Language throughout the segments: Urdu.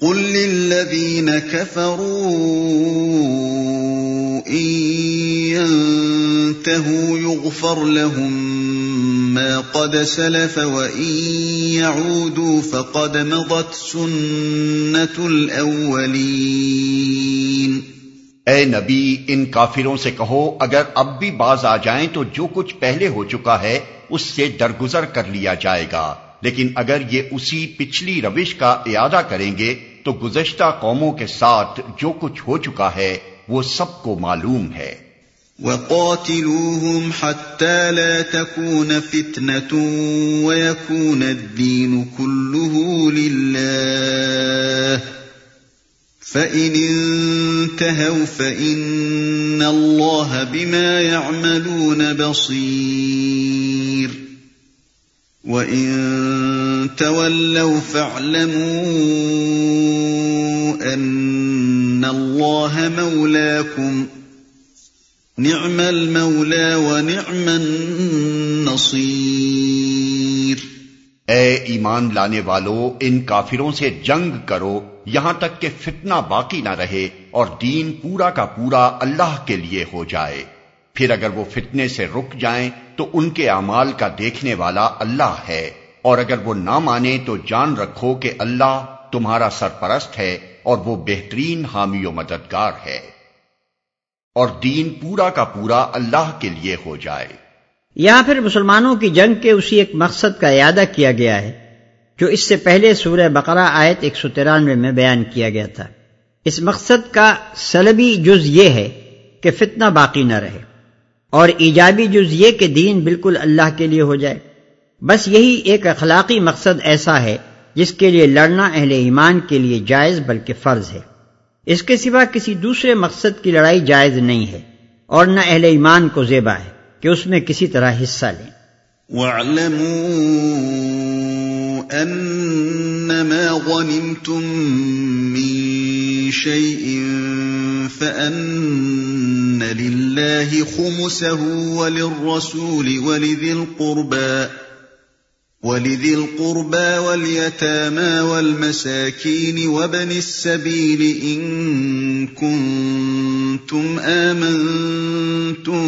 قل للذين كفروا إن ينتهوا يغفر لهم ما قد سلف وإن يعودوا فقد مضت سنة الأولين اے نبی، ان کافروں سے کہو، اگر اب بھی باز آ جائیں تو جو کچھ پہلے ہو چکا ہے، اس سے درگزر کر لیا جائے گا۔ لیکن اگر یہ اسی پچھلی روش کا اعادہ کریں گے تو گزشتہ قوموں کے ساتھ جو کچھ ہو چکا ہے، وہ سب کو معلوم ہے۔ وَقَاتِلُوهُمْ حَتَّى لَا تَكُونَ فِتْنَةٌ وَيَكُونَ الدِّينُ كُلُّهُ لِلَّهِ فَإِنِ انْتَهَوْا فَإِنَّ اللَّهَ بِمَا يَعْمَلُونَ بَصِيرٌ وَإِن تَوَلَّوْا فَاعْلَمُوا أَنَّ اللَّهَ مَوْلَاكُمْ نِعْمَ الْمَوْلَى وَنِعْمَ النَّصِيرُ اے ایمان لانے والو، ان کافروں سے جنگ کرو، یہاں تک کہ فتنہ باقی نہ رہے اور دین پورا کا پورا اللہ کے لیے ہو جائے۔ پھر اگر وہ فتنے سے رک جائیں تو ان کے اعمال کا دیکھنے والا اللہ ہے۔ اور اگر وہ نہ مانے تو جان رکھو کہ اللہ تمہارا سرپرست ہے اور وہ بہترین حامی و مددگار ہے۔ اور دین پورا کا پورا اللہ کے لیے ہو جائے۔ یہاں پھر مسلمانوں کی جنگ کے اسی ایک مقصد کا اعادہ کیا گیا ہے، جو اس سے پہلے سورہ بقرہ آیت ایک سو ترانوے میں بیان کیا گیا تھا۔ اس مقصد کا سلبی جز یہ ہے کہ فتنہ باقی نہ رہے۔ اور ایجابی جز یہ کہ دین بالکل اللہ کے لیے ہو جائے۔ بس یہی ایک اخلاقی مقصد ایسا ہے جس کے لیے لڑنا اہل ایمان کے لیے جائز بلکہ فرض ہے۔ اس کے سوا کسی دوسرے مقصد کی لڑائی جائز نہیں ہے اور نہ اہل ایمان کو زیبا ہے کہ اس میں کسی طرح حصہ لیں۔ وَاعْلَمُوا أَنَّمَا غَنِمْتُم مِّن شَيْءٍ فَأَنَّ لِلَّهِ خُمُسَهُ وَلِلرَّسُولِ وَلِذِي الْقُرْبَى، ولذي القربى واليتامى والمساكين وابن السبيل إن كنتم آمنتم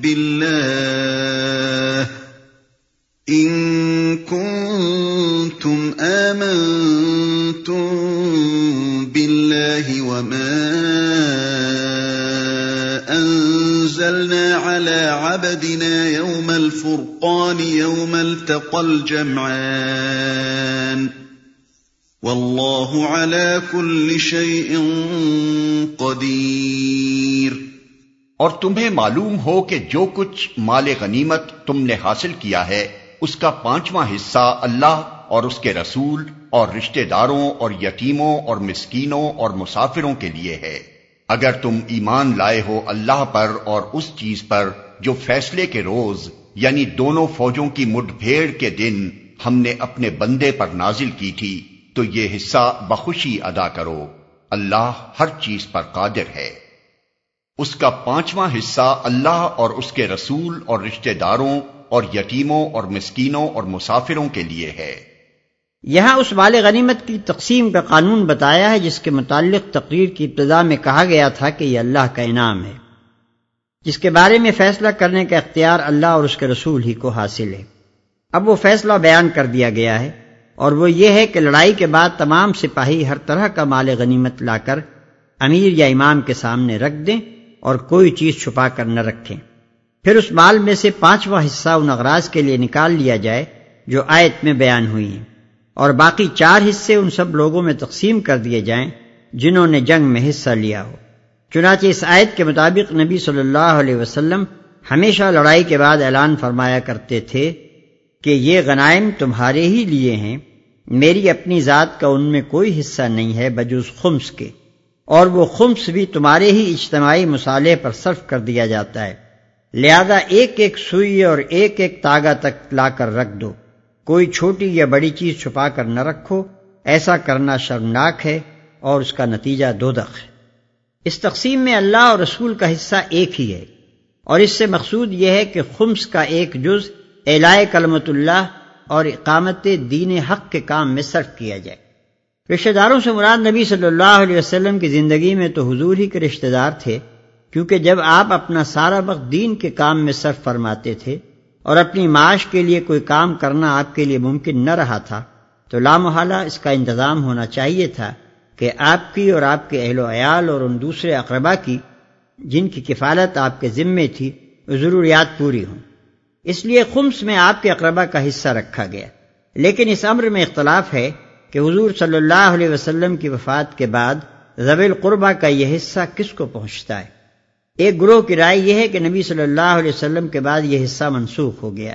بالله، إن كنتم آمنتم بالله وما أنزلنا على عبدنا يوم الفرقان يوم التقى الجمعان. والله على كل شيء قدير. اور تمہیں معلوم ہو کہ جو کچھ مال غنیمت تم نے حاصل کیا ہے، اس کا پانچواں حصہ اللہ اور اس کے رسول اور رشتہ داروں اور یتیموں اور مسکینوں اور مسافروں کے لیے ہے۔ اگر تم ایمان لائے ہو اللہ پر اور اس چیز پر جو فیصلے کے روز یعنی دونوں فوجوں کی مڈ بھیڑ کے دن ہم نے اپنے بندے پر نازل کی تھی، تو یہ حصہ بخوشی ادا کرو۔ اللہ ہر چیز پر قادر ہے۔ اس کا پانچواں حصہ اللہ اور اس کے رسول اور رشتہ داروں اور یتیموں اور مسکینوں اور مسافروں کے لیے ہے۔ یہاں اس مال غنیمت کی تقسیم کا قانون بتایا ہے جس کے متعلق تقریر کی ابتدا میں کہا گیا تھا کہ یہ اللہ کا انعام ہے، جس کے بارے میں فیصلہ کرنے کا اختیار اللہ اور اس کے رسول ہی کو حاصل ہے۔ اب وہ فیصلہ بیان کر دیا گیا ہے اور وہ یہ ہے کہ لڑائی کے بعد تمام سپاہی ہر طرح کا مال غنیمت لا کر امیر یا امام کے سامنے رکھ دیں اور کوئی چیز چھپا کر نہ رکھیں۔ پھر اس مال میں سے پانچواں حصہ ان اغراض کے لیے نکال لیا جائے جو آیت میں بیان ہوئی ہیں۔ اور باقی چار حصے ان سب لوگوں میں تقسیم کر دیے جائیں جنہوں نے جنگ میں حصہ لیا ہو۔ چنانچہ اس آیت کے مطابق نبی صلی اللہ علیہ وسلم ہمیشہ لڑائی کے بعد اعلان فرمایا کرتے تھے کہ یہ غنائم تمہارے ہی لیے ہیں، میری اپنی ذات کا ان میں کوئی حصہ نہیں ہے بجوز خمس کے۔ اور وہ خمس بھی تمہارے ہی اجتماعی مصالحے پر صرف کر دیا جاتا ہے۔ لہذا ایک ایک سوئی اور ایک ایک تاگا تک لا کر رکھ دو۔ کوئی چھوٹی یا بڑی چیز چھپا کر نہ رکھو، ایسا کرنا شرمناک ہے اور اس کا نتیجہ دو ہے۔ اس تقسیم میں اللہ اور رسول کا حصہ ایک ہی ہے اور اس سے مقصود یہ ہے کہ خمس کا ایک جز اعلائے کلمت اللہ اور اقامت دین حق کے کام میں صرف کیا جائے۔ رشتہ داروں سے مراد نبی صلی اللہ علیہ وسلم کی زندگی میں تو حضور ہی کے رشتہ دار تھے، کیونکہ جب آپ اپنا سارا وقت دین کے کام میں صرف فرماتے تھے اور اپنی معاش کے لیے کوئی کام کرنا آپ کے لیے ممکن نہ رہا تھا، تو لامحالہ اس کا انتظام ہونا چاہیے تھا کہ آپ کی اور آپ کے اہل و عیال اور ان دوسرے اقربا کی، جن کی کفالت آپ کے ذمے تھی، ضروریات پوری ہوں۔ اس لیے خمس میں آپ کے اقربا کا حصہ رکھا گیا۔ لیکن اس امر میں اختلاف ہے کہ حضور صلی اللہ علیہ وسلم کی وفات کے بعد زبی القربہ کا یہ حصہ کس کو پہنچتا ہے؟ ایک گروہ کی رائے یہ ہے کہ نبی صلی اللہ علیہ وسلم کے بعد یہ حصہ منسوخ ہو گیا۔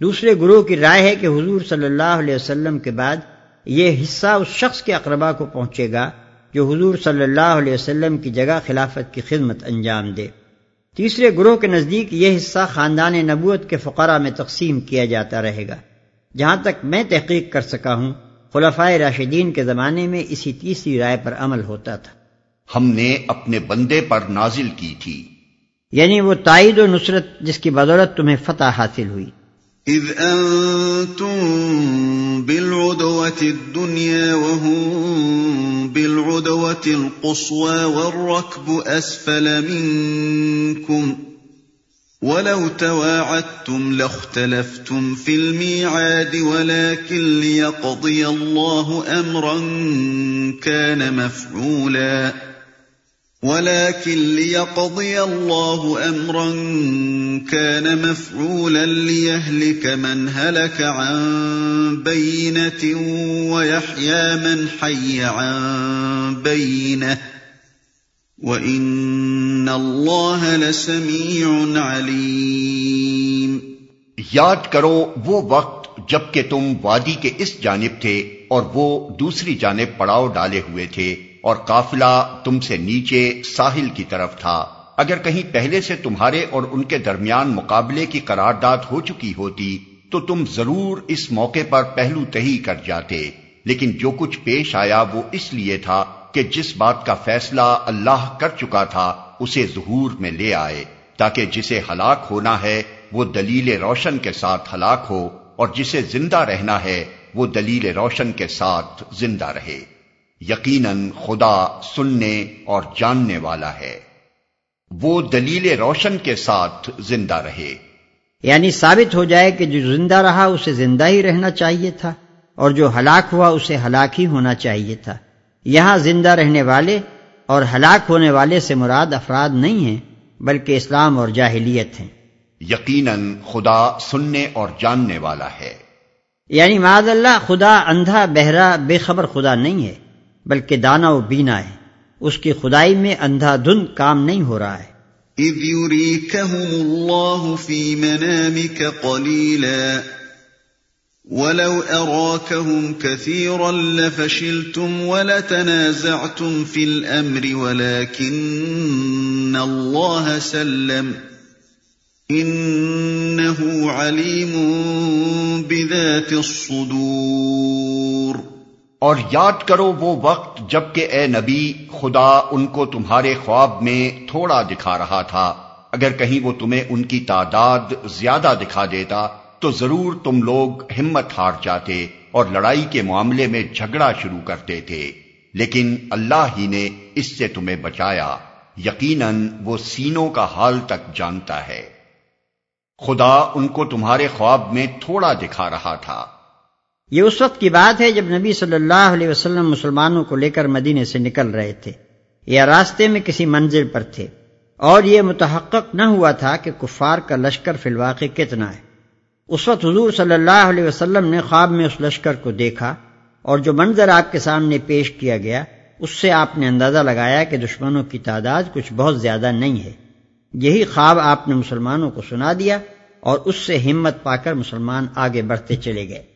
دوسرے گروہ کی رائے ہے کہ حضور صلی اللہ علیہ وسلم کے بعد یہ حصہ اس شخص کے اقربا کو پہنچے گا جو حضور صلی اللہ علیہ وسلم کی جگہ خلافت کی خدمت انجام دے۔ تیسرے گروہ کے نزدیک یہ حصہ خاندان نبوت کے فقرہ میں تقسیم کیا جاتا رہے گا۔ جہاں تک میں تحقیق کر سکا ہوں، خلفائے راشدین کے زمانے میں اسی تیسری رائے پر عمل ہوتا تھا۔ ہم نے اپنے بندے پر نازل کی تھی۔ یعنی وہ تائید و نصرت جس کی بدولت تمہیں فتح حاصل ہوئی۔ اذ انتم بالعدوة الدنيا وهم بالعدوة القصوى والركب اسفل منكم ولو تواعدتم لاختلفتم في الميعاد ولكن ليقضي الله امرا كان مفعولا۔ ولكن ليقضي الله امرا كان مفعولا ليهلك من هلك عن بينه ويحيى من حي عن بينه وان الله لسميع عليم یاد کرو وہ وقت جبکہ تم وادی کے اس جانب تھے اور وہ دوسری جانب پڑاؤ ڈالے ہوئے تھے۔ اور قافلہ تم سے نیچے ساحل کی طرف تھا۔ اگر کہیں پہلے سے تمہارے اور ان کے درمیان مقابلے کی قرارداد ہو چکی ہوتی، تو تم ضرور اس موقع پر پہلو تہی کر جاتے۔ لیکن جو کچھ پیش آیا وہ اس لیے تھا کہ جس بات کا فیصلہ اللہ کر چکا تھا، اسے ظہور میں لے آئے۔ تاکہ جسے ہلاک ہونا ہے، وہ دلیل روشن کے ساتھ ہلاک ہو، اور جسے زندہ رہنا ہے، وہ دلیل روشن کے ساتھ زندہ رہے۔ یقیناً خدا سننے اور جاننے والا ہے۔ وہ دلیل روشن کے ساتھ زندہ رہے۔ یعنی ثابت ہو جائے کہ جو زندہ رہا اسے زندہ ہی رہنا چاہیے تھا اور جو ہلاک ہوا اسے ہلاک ہی ہونا چاہیے تھا۔ یہاں زندہ رہنے والے اور ہلاک ہونے والے سے مراد افراد نہیں ہیں بلکہ اسلام اور جاہلیت ہیں۔ یقیناً خدا سننے اور جاننے والا ہے۔ یعنی معذ اللہ خدا اندھا بہرا بے خبر خدا نہیں ہے۔ بلکہ دانا و بینا ہے۔ اس کی خدائی میں اندھا دھند کام نہیں ہو رہا ہے۔ اذ يريكهم الله في منامك قليلا ولو اراكهم كثيرا لفشلتم ولتنازعتم في الامر ولكن الله سلم۔ انه عليم بذات الصدور۔ اور یاد کرو وہ وقت جبکہ اے نبی، خدا ان کو تمہارے خواب میں تھوڑا دکھا رہا تھا۔ اگر کہیں وہ تمہیں ان کی تعداد زیادہ دکھا دیتا، تو ضرور تم لوگ ہمت ہار جاتے اور لڑائی کے معاملے میں جھگڑا شروع کرتے تھے۔ لیکن اللہ ہی نے اس سے تمہیں بچایا۔ یقیناً وہ سینوں کا حال تک جانتا ہے۔ خدا ان کو تمہارے خواب میں تھوڑا دکھا رہا تھا۔ یہ اس وقت کی بات ہے جب نبی صلی اللہ علیہ وسلم مسلمانوں کو لے کر مدینے سے نکل رہے تھے یا راستے میں کسی منزل پر تھے۔ اور یہ متحقق نہ ہوا تھا کہ کفار کا لشکر فی الواقع کتنا ہے۔ اس وقت حضور صلی اللہ علیہ وسلم نے خواب میں اس لشکر کو دیکھا اور جو منظر آپ کے سامنے پیش کیا گیا، اس سے آپ نے اندازہ لگایا کہ دشمنوں کی تعداد کچھ بہت زیادہ نہیں ہے۔ یہی خواب آپ نے مسلمانوں کو سنا دیا اور اس سے ہمت پا کر مسلمان آگے بڑھتے چلے گئے۔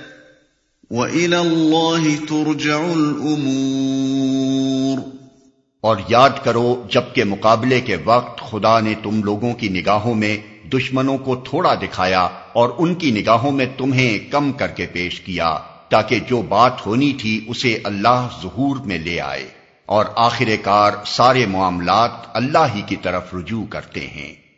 وَإِلَى اللَّهِ تُرْجَعُ الْأُمُورُ۔ اور یاد کرو جبکہ مقابلے کے وقت خدا نے تم لوگوں کی نگاہوں میں دشمنوں کو تھوڑا دکھایا اور ان کی نگاہوں میں تمہیں کم کر کے پیش کیا، تاکہ جو بات ہونی تھی اسے اللہ ظہور میں لے آئے۔ اور آخر کار سارے معاملات اللہ ہی کی طرف رجوع کرتے ہیں۔